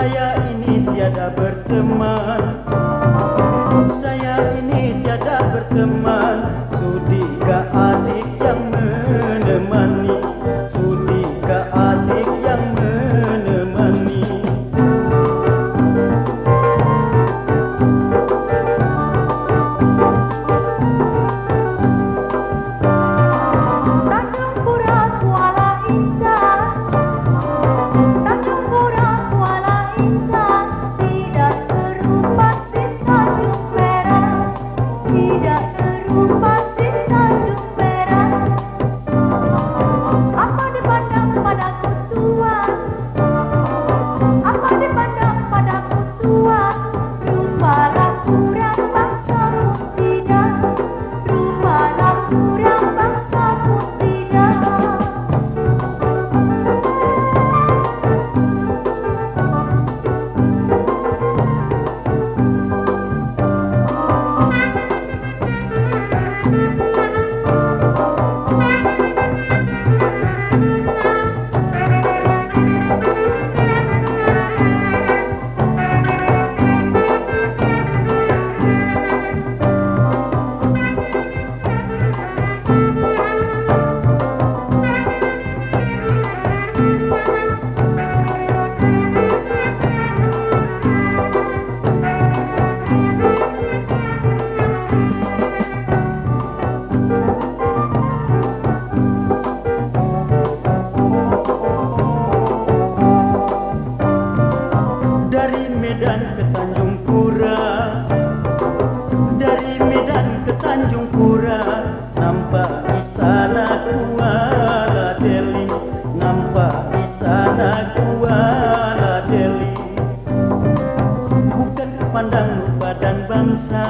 saya ini tiada berteman. Saya ini tiada berteman. badan bangsa.